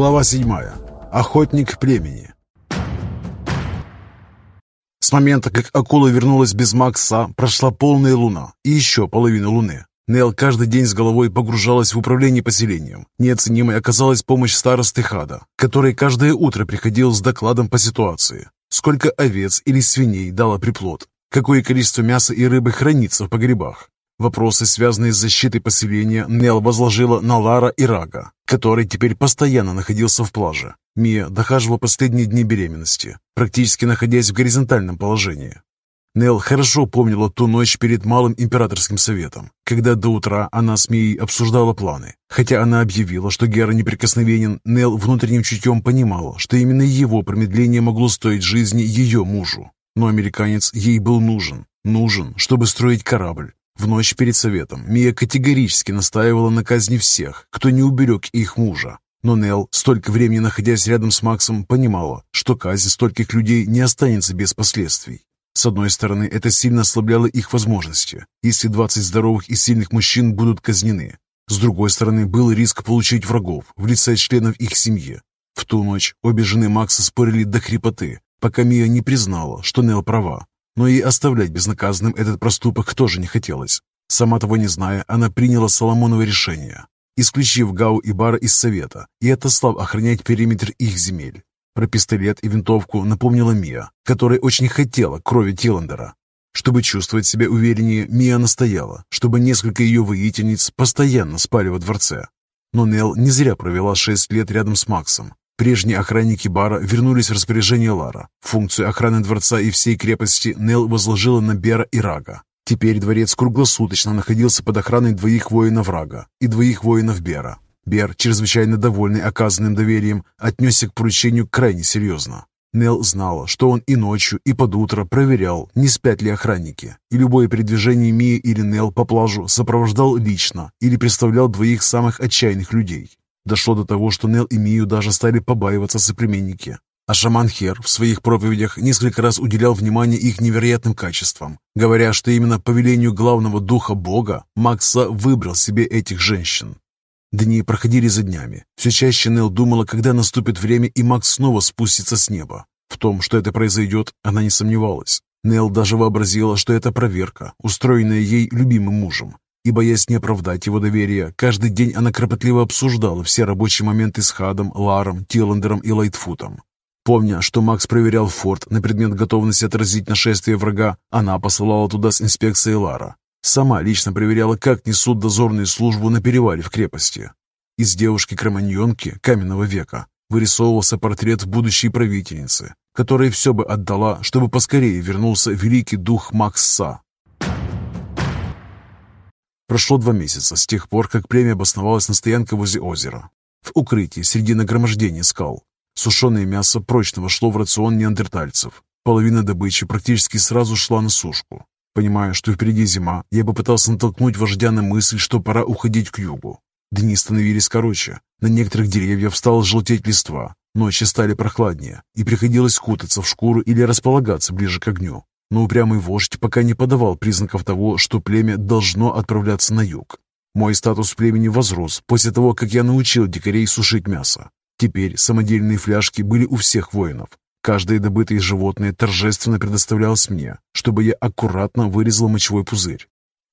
Глава 7. Охотник племени. С момента, как акула вернулась без Макса, прошла полная луна и еще половина луны. Нел каждый день с головой погружалась в управление поселением. Неоценимой оказалась помощь старосты Хада, который каждое утро приходил с докладом по ситуации. Сколько овец или свиней дала приплод, какое количество мяса и рыбы хранится в погребах, Вопросы, связанные с защитой поселения, Нел возложила на Лара и Рага, который теперь постоянно находился в плаже. Мия дохаживала последние дни беременности, практически находясь в горизонтальном положении. Нел хорошо помнила ту ночь перед Малым Императорским Советом, когда до утра она с Мией обсуждала планы. Хотя она объявила, что Гера неприкосновенен, Нел внутренним чутьем понимала, что именно его промедление могло стоить жизни ее мужу. Но американец ей был нужен. Нужен, чтобы строить корабль, в ночь перед советом Мия категорически настаивала на казни всех, кто не уберег их мужа. Но Нелл, столько времени находясь рядом с Максом, понимала, что казнь стольких людей не останется без последствий. С одной стороны, это сильно ослабляло их возможности, если 20 здоровых и сильных мужчин будут казнены. С другой стороны, был риск получить врагов в лице членов их семьи. В ту ночь обе жены Макса спорили до хрипоты, пока Мия не признала, что Нелл права, но и оставлять безнаказанным этот проступок тоже не хотелось. Сама того не зная, она приняла Соломоново решение, исключив Гау и Бара из совета и отослав охранять периметр их земель. Про пистолет и винтовку напомнила Мия, которая очень хотела крови Тиллендера. Чтобы чувствовать себя увереннее, Мия настояла, чтобы несколько ее воительниц постоянно спали во дворце. Но Нел не зря провела шесть лет рядом с Максом. Прежние охранники бара вернулись в распоряжение Лара. Функцию охраны дворца и всей крепости Нел возложила на Бера и Рага. Теперь дворец круглосуточно находился под охраной двоих воинов Рага и двоих воинов Бера. Бер, чрезвычайно довольный оказанным доверием, отнесся к поручению крайне серьезно. Нел знала, что он и ночью, и под утро проверял, не спят ли охранники, и любое передвижение Мии или Нел по плажу сопровождал лично или представлял двоих самых отчаянных людей. Дошло до того, что Нел и Мию даже стали побаиваться соплеменники. А шаман Хер в своих проповедях несколько раз уделял внимание их невероятным качествам, говоря, что именно по велению главного духа Бога Макса выбрал себе этих женщин. Дни проходили за днями. Все чаще Нел думала, когда наступит время и Макс снова спустится с неба. В том, что это произойдет, она не сомневалась. Нел даже вообразила, что это проверка, устроенная ей любимым мужем, и, боясь не оправдать его доверия, каждый день она кропотливо обсуждала все рабочие моменты с Хадом, Ларом, Тиллендером и Лайтфутом. Помня, что Макс проверял форт на предмет готовности отразить нашествие врага, она посылала туда с инспекцией Лара. Сама лично проверяла, как несут дозорную службу на перевале в крепости. Из девушки-кроманьонки каменного века вырисовывался портрет будущей правительницы, которая все бы отдала, чтобы поскорее вернулся великий дух Макса. Прошло два месяца с тех пор, как племя обосновалось на стоянке возле озера. В укрытии среди нагромождения скал. Сушеное мясо прочно вошло в рацион неандертальцев. Половина добычи практически сразу шла на сушку. Понимая, что впереди зима, я попытался натолкнуть вождя на мысль, что пора уходить к югу. Дни становились короче. На некоторых деревьях стало желтеть листва. Ночи стали прохладнее, и приходилось кутаться в шкуру или располагаться ближе к огню но упрямый вождь пока не подавал признаков того, что племя должно отправляться на юг. Мой статус племени возрос после того, как я научил дикарей сушить мясо. Теперь самодельные фляжки были у всех воинов. Каждое добытое животное торжественно предоставлялось мне, чтобы я аккуратно вырезал мочевой пузырь.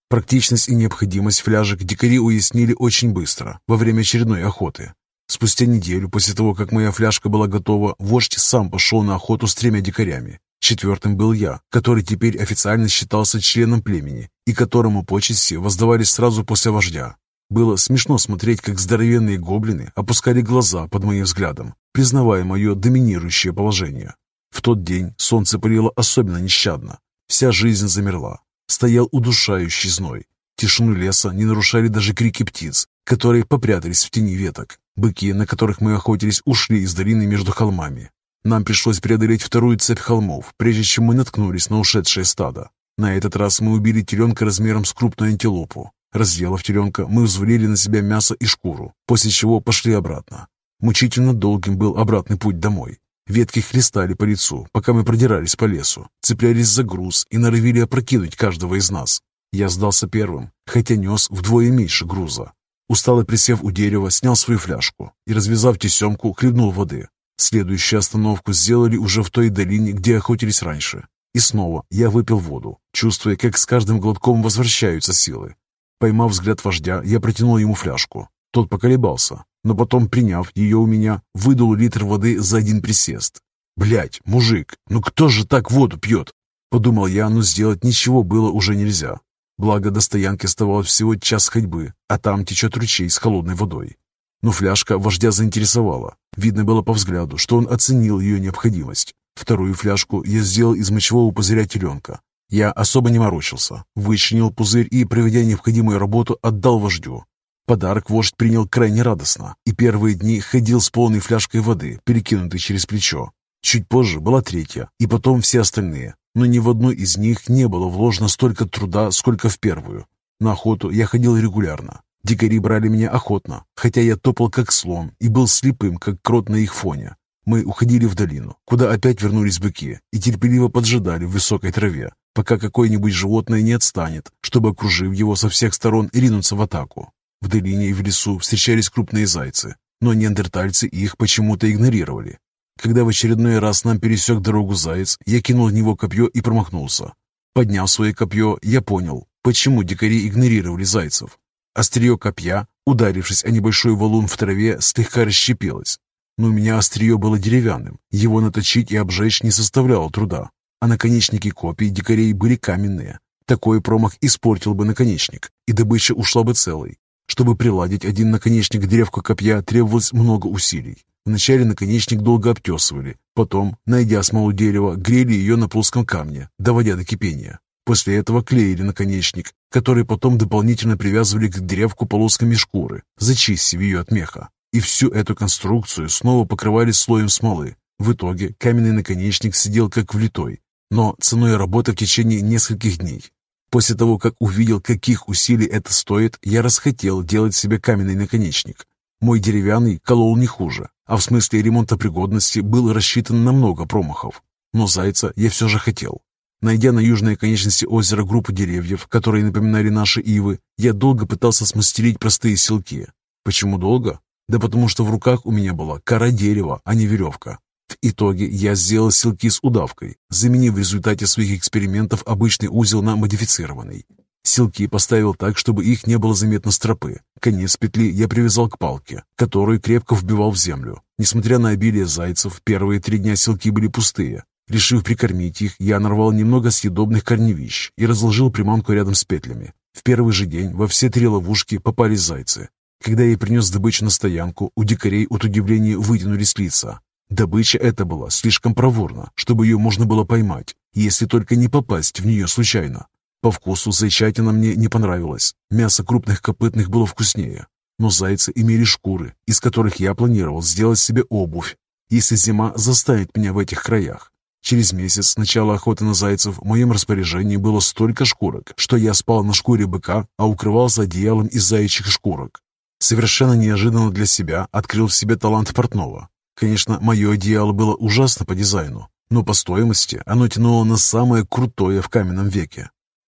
Практичность и необходимость фляжек дикари уяснили очень быстро, во время очередной охоты. Спустя неделю после того, как моя фляжка была готова, вождь сам пошел на охоту с тремя дикарями Четвертым был я, который теперь официально считался членом племени и которому почести воздавались сразу после вождя. Было смешно смотреть, как здоровенные гоблины опускали глаза под моим взглядом, признавая мое доминирующее положение. В тот день солнце палило особенно нещадно. Вся жизнь замерла. Стоял удушающий зной. Тишину леса не нарушали даже крики птиц, которые попрятались в тени веток. Быки, на которых мы охотились, ушли из долины между холмами. Нам пришлось преодолеть вторую цепь холмов, прежде чем мы наткнулись на ушедшее стадо. На этот раз мы убили теленка размером с крупную антилопу. Разделав теленка, мы взвалили на себя мясо и шкуру, после чего пошли обратно. Мучительно долгим был обратный путь домой. Ветки хлестали по лицу, пока мы продирались по лесу, цеплялись за груз и норовили опрокинуть каждого из нас. Я сдался первым, хотя нес вдвое меньше груза. Устало присев у дерева, снял свою фляжку и, развязав тесемку, хлебнул воды. Следующую остановку сделали уже в той долине, где охотились раньше. И снова я выпил воду, чувствуя, как с каждым глотком возвращаются силы. Поймав взгляд вождя, я протянул ему фляжку. Тот поколебался, но потом, приняв ее у меня, выдал литр воды за один присест. Блять, мужик, ну кто же так воду пьет? Подумал я, но сделать ничего было уже нельзя. Благо, до стоянки оставалось всего час ходьбы, а там течет ручей с холодной водой. Но фляжка вождя заинтересовала. Видно было по взгляду, что он оценил ее необходимость. Вторую фляжку я сделал из мочевого пузыря теленка. Я особо не морочился, вычленил пузырь и, проведя необходимую работу, отдал вождю. Подарок вождь принял крайне радостно и первые дни ходил с полной фляжкой воды, перекинутой через плечо. Чуть позже была третья, и потом все остальные, но ни в одну из них не было вложено столько труда, сколько в первую. На охоту я ходил регулярно. Дикари брали меня охотно, хотя я топал как слон и был слепым, как крот на их фоне. Мы уходили в долину, куда опять вернулись быки и терпеливо поджидали в высокой траве, пока какое-нибудь животное не отстанет, чтобы, окружив его со всех сторон, ринуться в атаку. В долине и в лесу встречались крупные зайцы, но неандертальцы их почему-то игнорировали. Когда в очередной раз нам пересек дорогу заяц, я кинул в него копье и промахнулся. Подняв свое копье, я понял, почему дикари игнорировали зайцев. Острие копья, ударившись о небольшой валун в траве, слегка расщепилось. Но у меня острие было деревянным, его наточить и обжечь не составляло труда. А наконечники копий дикарей были каменные. Такой промах испортил бы наконечник, и добыча ушла бы целой. Чтобы приладить один наконечник к копья, требовалось много усилий. Вначале наконечник долго обтесывали, потом, найдя смолу дерева, грели ее на плоском камне, доводя до кипения. После этого клеили наконечник, который потом дополнительно привязывали к древку полосками шкуры, зачистив ее от меха. И всю эту конструкцию снова покрывали слоем смолы. В итоге каменный наконечник сидел как влитой, но ценой работы в течение нескольких дней. После того, как увидел, каких усилий это стоит, я расхотел делать себе каменный наконечник. Мой деревянный колол не хуже, а в смысле ремонта пригодности был рассчитан на много промахов. Но зайца я все же хотел. Найдя на южной оконечности озера группу деревьев, которые напоминали наши ивы, я долго пытался смастерить простые селки. Почему долго? Да потому что в руках у меня была кора дерева, а не веревка. В итоге я сделал селки с удавкой, заменив в результате своих экспериментов обычный узел на модифицированный. Силки поставил так, чтобы их не было заметно с тропы. Конец петли я привязал к палке, которую крепко вбивал в землю. Несмотря на обилие зайцев, первые три дня силки были пустые. Решив прикормить их, я нарвал немного съедобных корневищ и разложил приманку рядом с петлями. В первый же день во все три ловушки попались зайцы. Когда я принес добычу на стоянку, у дикарей от удивления вытянулись лица. Добыча эта была слишком проворна, чтобы ее можно было поймать, если только не попасть в нее случайно. По вкусу зайчатина мне не понравилась. Мясо крупных копытных было вкуснее. Но зайцы имели шкуры, из которых я планировал сделать себе обувь, если зима заставит меня в этих краях. Через месяц с начала охоты на зайцев в моем распоряжении было столько шкурок, что я спал на шкуре быка, а укрывался одеялом из заячьих шкурок. Совершенно неожиданно для себя открыл в себе талант портного. Конечно, мое одеяло было ужасно по дизайну, но по стоимости оно тянуло на самое крутое в каменном веке.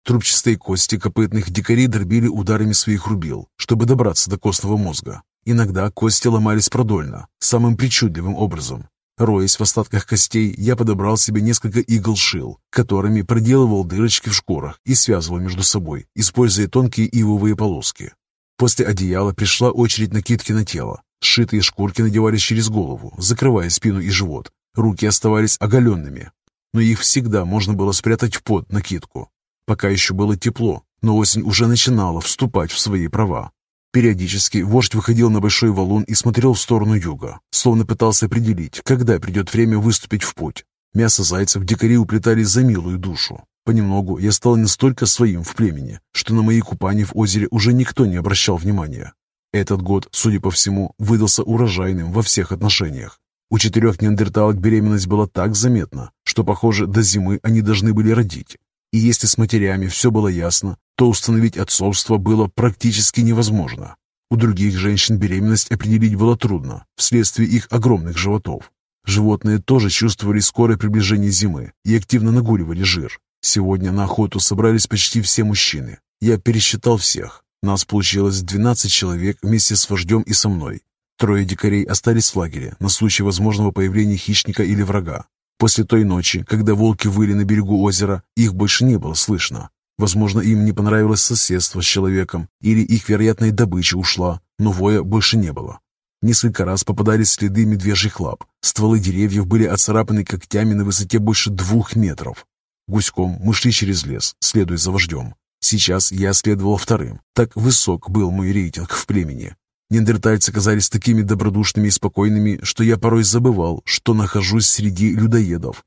Трубчатые кости копытных дикари дробили ударами своих рубил, чтобы добраться до костного мозга. Иногда кости ломались продольно, самым причудливым образом. Роясь в остатках костей, я подобрал себе несколько игл-шил, которыми проделывал дырочки в шкурах и связывал между собой, используя тонкие ивовые полоски. После одеяла пришла очередь накидки на тело. Сшитые шкурки надевались через голову, закрывая спину и живот. Руки оставались оголенными, но их всегда можно было спрятать под накидку. Пока еще было тепло, но осень уже начинала вступать в свои права. Периодически вождь выходил на большой валун и смотрел в сторону юга, словно пытался определить, когда придет время выступить в путь. Мясо зайцев дикари уплетали за милую душу. Понемногу я стал настолько своим в племени, что на мои купания в озере уже никто не обращал внимания. Этот год, судя по всему, выдался урожайным во всех отношениях. У четырех неандерталок беременность была так заметна, что, похоже, до зимы они должны были родить. И если с матерями все было ясно, то установить отцовство было практически невозможно. У других женщин беременность определить было трудно, вследствие их огромных животов. Животные тоже чувствовали скорое приближение зимы и активно нагуливали жир. Сегодня на охоту собрались почти все мужчины. Я пересчитал всех. Нас получилось 12 человек вместе с вождем и со мной. Трое дикарей остались в лагере на случай возможного появления хищника или врага. После той ночи, когда волки выли на берегу озера, их больше не было слышно. Возможно, им не понравилось соседство с человеком, или их вероятная добыча ушла, но воя больше не было. Несколько раз попадались следы медвежьих лап. Стволы деревьев были оцарапаны когтями на высоте больше двух метров. Гуськом мы шли через лес, следуя за вождем. Сейчас я следовал вторым. Так высок был мой рейтинг в племени. Неандертальцы казались такими добродушными и спокойными, что я порой забывал, что нахожусь среди людоедов.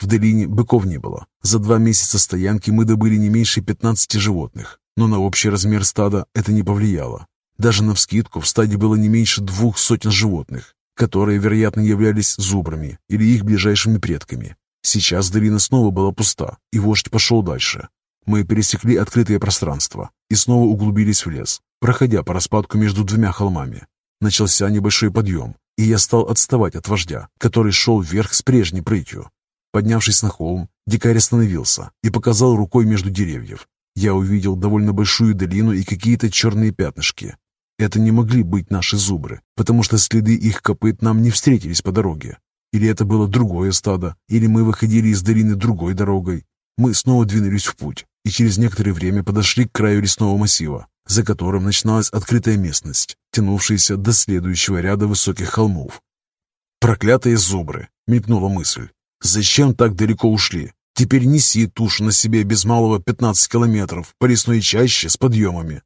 В долине быков не было. За два месяца стоянки мы добыли не меньше 15 животных, но на общий размер стада это не повлияло. Даже навскидку в стаде было не меньше двух сотен животных, которые, вероятно, являлись зубрами или их ближайшими предками. Сейчас долина снова была пуста, и вождь пошел дальше. Мы пересекли открытое пространство и снова углубились в лес, проходя по распадку между двумя холмами. Начался небольшой подъем, и я стал отставать от вождя, который шел вверх с прежней прытью. Поднявшись на холм, дикарь остановился и показал рукой между деревьев. Я увидел довольно большую долину и какие-то черные пятнышки. Это не могли быть наши зубры, потому что следы их копыт нам не встретились по дороге. Или это было другое стадо, или мы выходили из долины другой дорогой. Мы снова двинулись в путь и через некоторое время подошли к краю лесного массива, за которым начиналась открытая местность, тянувшаяся до следующего ряда высоких холмов. «Проклятые зубры!» — мелькнула мысль. «Зачем так далеко ушли? Теперь неси тушу на себе без малого 15 километров по лесной чаще с подъемами».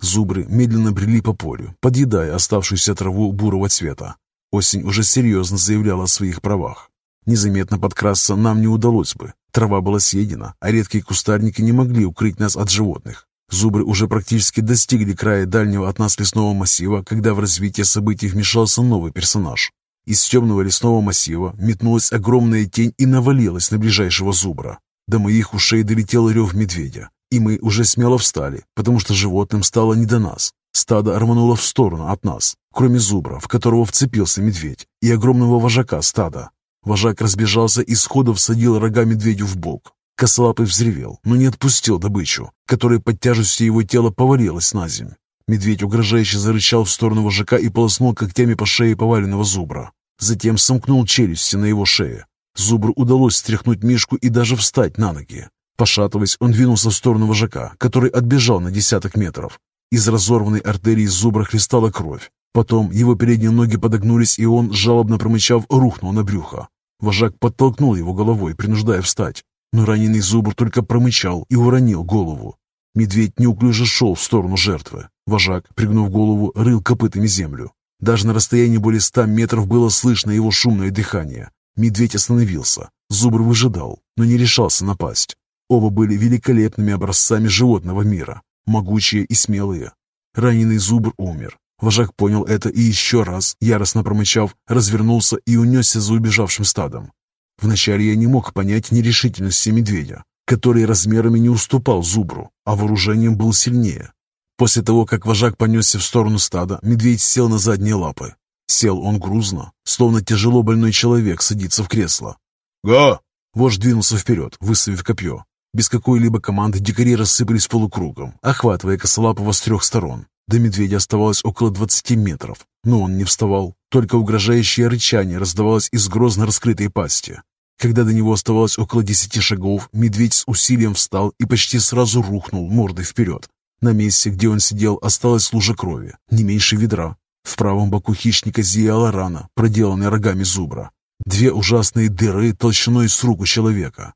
Зубры медленно брели по полю, подъедая оставшуюся траву бурого цвета. Осень уже серьезно заявляла о своих правах. Незаметно подкрасться нам не удалось бы. Трава была съедена, а редкие кустарники не могли укрыть нас от животных. Зубры уже практически достигли края дальнего от нас лесного массива, когда в развитие событий вмешался новый персонаж. Из темного лесного массива метнулась огромная тень и навалилась на ближайшего зубра. До моих ушей долетел рев медведя, и мы уже смело встали, потому что животным стало не до нас. Стадо рвануло в сторону от нас, кроме зубра, в которого вцепился медведь, и огромного вожака стада. Вожак разбежался и сходу всадил рога медведю в бок. Косолапый взревел, но не отпустил добычу, которая под тяжестью его тела повалилась на землю. Медведь угрожающе зарычал в сторону вожака и полоснул когтями по шее поваленного зубра. Затем сомкнул челюсти на его шее. Зубру удалось стряхнуть Мишку и даже встать на ноги. Пошатываясь, он двинулся в сторону вожака, который отбежал на десяток метров. Из разорванной артерии зубра хлестала кровь. Потом его передние ноги подогнулись, и он, жалобно промычав, рухнул на брюхо. Вожак подтолкнул его головой, принуждая встать. Но раненый зубр только промычал и уронил голову. Медведь неуклюже шел в сторону жертвы. Вожак, пригнув голову, рыл копытами землю. Даже на расстоянии более ста метров было слышно его шумное дыхание. Медведь остановился. Зубр выжидал, но не решался напасть. Оба были великолепными образцами животного мира, могучие и смелые. Раненый зубр умер. Вожак понял это и еще раз, яростно промычав, развернулся и унесся за убежавшим стадом. Вначале я не мог понять нерешительности медведя, который размерами не уступал зубру, а вооружением был сильнее. После того, как вожак понесся в сторону стада, медведь сел на задние лапы. Сел он грузно, словно тяжело больной человек садится в кресло. «Га!» Вождь двинулся вперед, выставив копье. Без какой-либо команды дикари рассыпались полукругом, охватывая косолапого с трех сторон. До медведя оставалось около двадцати метров, но он не вставал. Только угрожающее рычание раздавалось из грозно раскрытой пасти. Когда до него оставалось около десяти шагов, медведь с усилием встал и почти сразу рухнул мордой вперед. На месте, где он сидел, осталась лужа крови, не меньше ведра. В правом боку хищника зияла рана, проделанная рогами зубра. Две ужасные дыры толщиной с руку человека.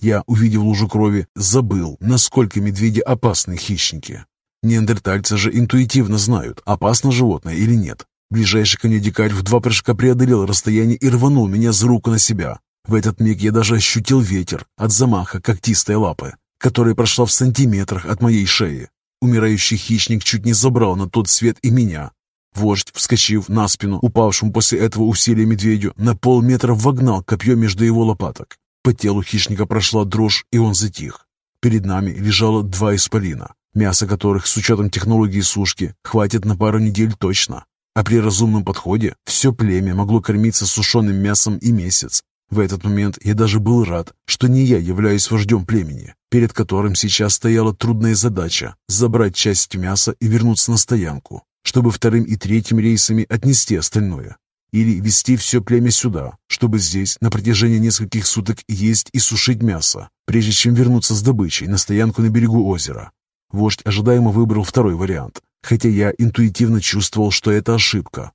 Я, увидев лужу крови, забыл, насколько медведи опасны хищники. Неандертальцы же интуитивно знают, опасно животное или нет. Ближайший ко мне дикарь в два прыжка преодолел расстояние и рванул меня за руку на себя. В этот миг я даже ощутил ветер от замаха когтистой лапы, которая прошла в сантиметрах от моей шеи. Умирающий хищник чуть не забрал на тот свет и меня. Вождь, вскочив на спину, упавшему после этого усилия медведю, на полметра вогнал копье между его лопаток. По телу хищника прошла дрожь, и он затих. Перед нами лежало два исполина, мясо которых, с учетом технологии сушки, хватит на пару недель точно. А при разумном подходе все племя могло кормиться сушеным мясом и месяц. В этот момент я даже был рад, что не я являюсь вождем племени, перед которым сейчас стояла трудная задача забрать часть мяса и вернуться на стоянку, чтобы вторым и третьим рейсами отнести остальное. Или вести все племя сюда, чтобы здесь на протяжении нескольких суток есть и сушить мясо, прежде чем вернуться с добычей на стоянку на берегу озера. Вождь ожидаемо выбрал второй вариант, хотя я интуитивно чувствовал, что это ошибка.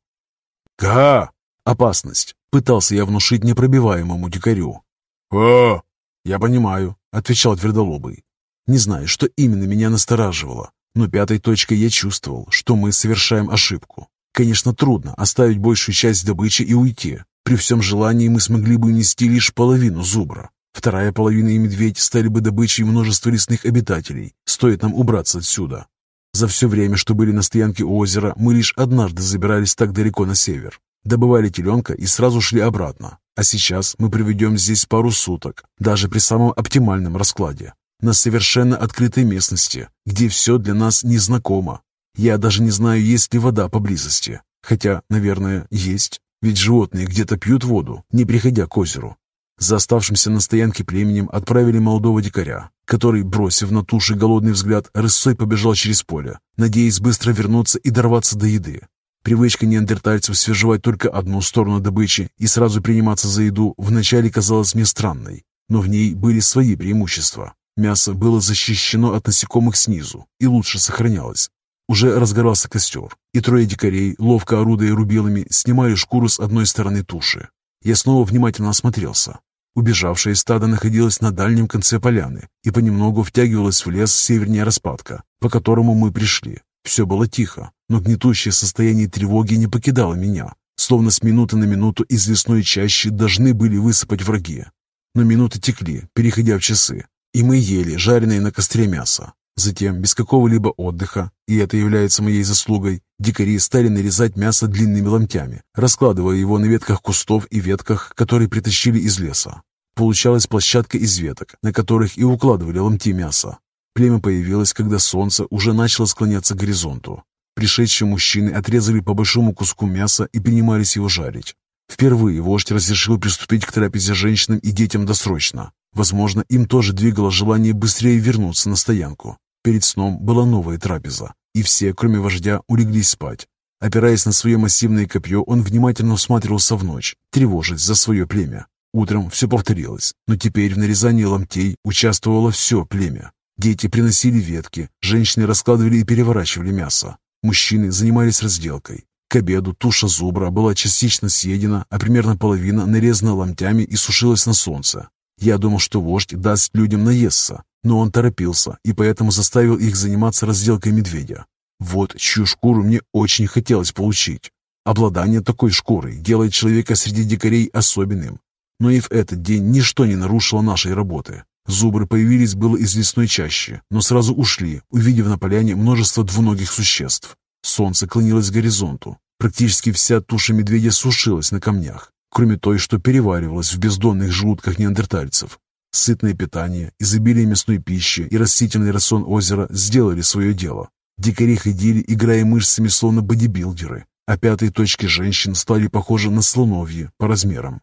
«Ка!» «Опасность!» — пытался я внушить непробиваемому дикарю. «О!» «Я понимаю», — отвечал твердолобый. Не знаю, что именно меня настораживало, но пятой точкой я чувствовал, что мы совершаем ошибку. Конечно, трудно оставить большую часть добычи и уйти. При всем желании мы смогли бы унести лишь половину зубра. Вторая половина и медведь стали бы добычей множества лесных обитателей. Стоит нам убраться отсюда. За все время, что были на стоянке у озера, мы лишь однажды забирались так далеко на север. Добывали теленка и сразу шли обратно. А сейчас мы проведем здесь пару суток, даже при самом оптимальном раскладе. На совершенно открытой местности, где все для нас незнакомо. Я даже не знаю, есть ли вода поблизости. Хотя, наверное, есть. Ведь животные где-то пьют воду, не приходя к озеру. За оставшимся на стоянке племенем отправили молодого дикаря, который, бросив на туши голодный взгляд, рысцой побежал через поле, надеясь быстро вернуться и дорваться до еды. Привычка неандертальцев свежевать только одну сторону добычи и сразу приниматься за еду вначале казалась мне странной, но в ней были свои преимущества. Мясо было защищено от насекомых снизу и лучше сохранялось. Уже разгорался костер, и трое дикарей, ловко орудуя рубилами, снимали шкуру с одной стороны туши. Я снова внимательно осмотрелся. Убежавшее стадо находилось на дальнем конце поляны и понемногу втягивалось в лес севернее распадка, по которому мы пришли. Все было тихо, но гнетущее состояние тревоги не покидало меня, словно с минуты на минуту из лесной чащи должны были высыпать враги. Но минуты текли, переходя в часы, и мы ели жареное на костре мясо. Затем, без какого-либо отдыха, и это является моей заслугой, дикари стали нарезать мясо длинными ломтями, раскладывая его на ветках кустов и ветках, которые притащили из леса. Получалась площадка из веток, на которых и укладывали ломти мяса. Племя появилось, когда солнце уже начало склоняться к горизонту. Пришедшие мужчины отрезали по большому куску мяса и принимались его жарить. Впервые вождь разрешил приступить к трапезе женщинам и детям досрочно. Возможно, им тоже двигало желание быстрее вернуться на стоянку. Перед сном была новая трапеза, и все, кроме вождя, улеглись спать. Опираясь на свое массивное копье, он внимательно всматривался в ночь, тревожась за свое племя. Утром все повторилось, но теперь в нарезании ломтей участвовало все племя. Дети приносили ветки, женщины раскладывали и переворачивали мясо. Мужчины занимались разделкой. К обеду туша зубра была частично съедена, а примерно половина нарезана ломтями и сушилась на солнце. Я думал, что вождь даст людям наесться, но он торопился и поэтому заставил их заниматься разделкой медведя. Вот чью шкуру мне очень хотелось получить. Обладание такой шкурой делает человека среди дикарей особенным. Но и в этот день ничто не нарушило нашей работы. Зубры появились было из лесной чащи, но сразу ушли, увидев на поляне множество двуногих существ. Солнце клонилось к горизонту. Практически вся туша медведя сушилась на камнях, кроме той, что переваривалась в бездонных желудках неандертальцев. Сытное питание, изобилие мясной пищи и растительный рацион озера сделали свое дело. Дикари ходили, играя мышцами, словно бодибилдеры, а пятые точки женщин стали похожи на слоновьи по размерам.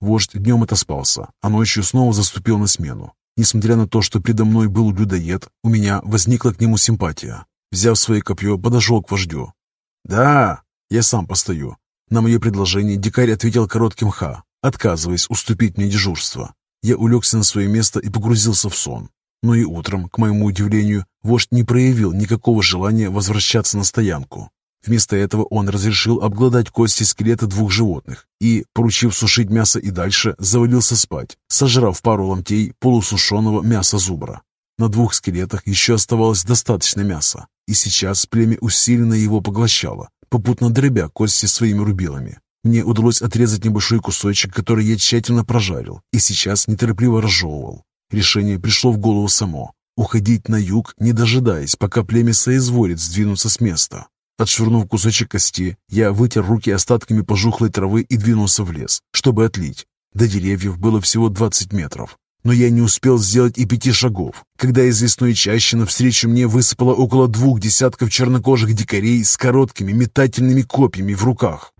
Вождь днем отоспался, а ночью снова заступил на смену. Несмотря на то, что предо мной был людоед, у меня возникла к нему симпатия. Взяв свое копье, подошел к вождю. «Да, я сам постою». На мое предложение дикарь ответил коротким «ха», отказываясь уступить мне дежурство. Я улегся на свое место и погрузился в сон. Но и утром, к моему удивлению, вождь не проявил никакого желания возвращаться на стоянку. Вместо этого он разрешил обглодать кости скелета двух животных и, поручив сушить мясо и дальше, завалился спать, сожрав пару ломтей полусушеного мяса зубра. На двух скелетах еще оставалось достаточно мяса, и сейчас племя усиленно его поглощало, попутно дробя кости своими рубилами. Мне удалось отрезать небольшой кусочек, который я тщательно прожарил, и сейчас неторопливо разжевывал. Решение пришло в голову само. Уходить на юг, не дожидаясь, пока племя соизволит сдвинуться с места. Отшвырнув кусочек кости, я вытер руки остатками пожухлой травы и двинулся в лес, чтобы отлить. До деревьев было всего 20 метров. Но я не успел сделать и пяти шагов, когда из лесной чащи навстречу мне высыпало около двух десятков чернокожих дикарей с короткими метательными копьями в руках.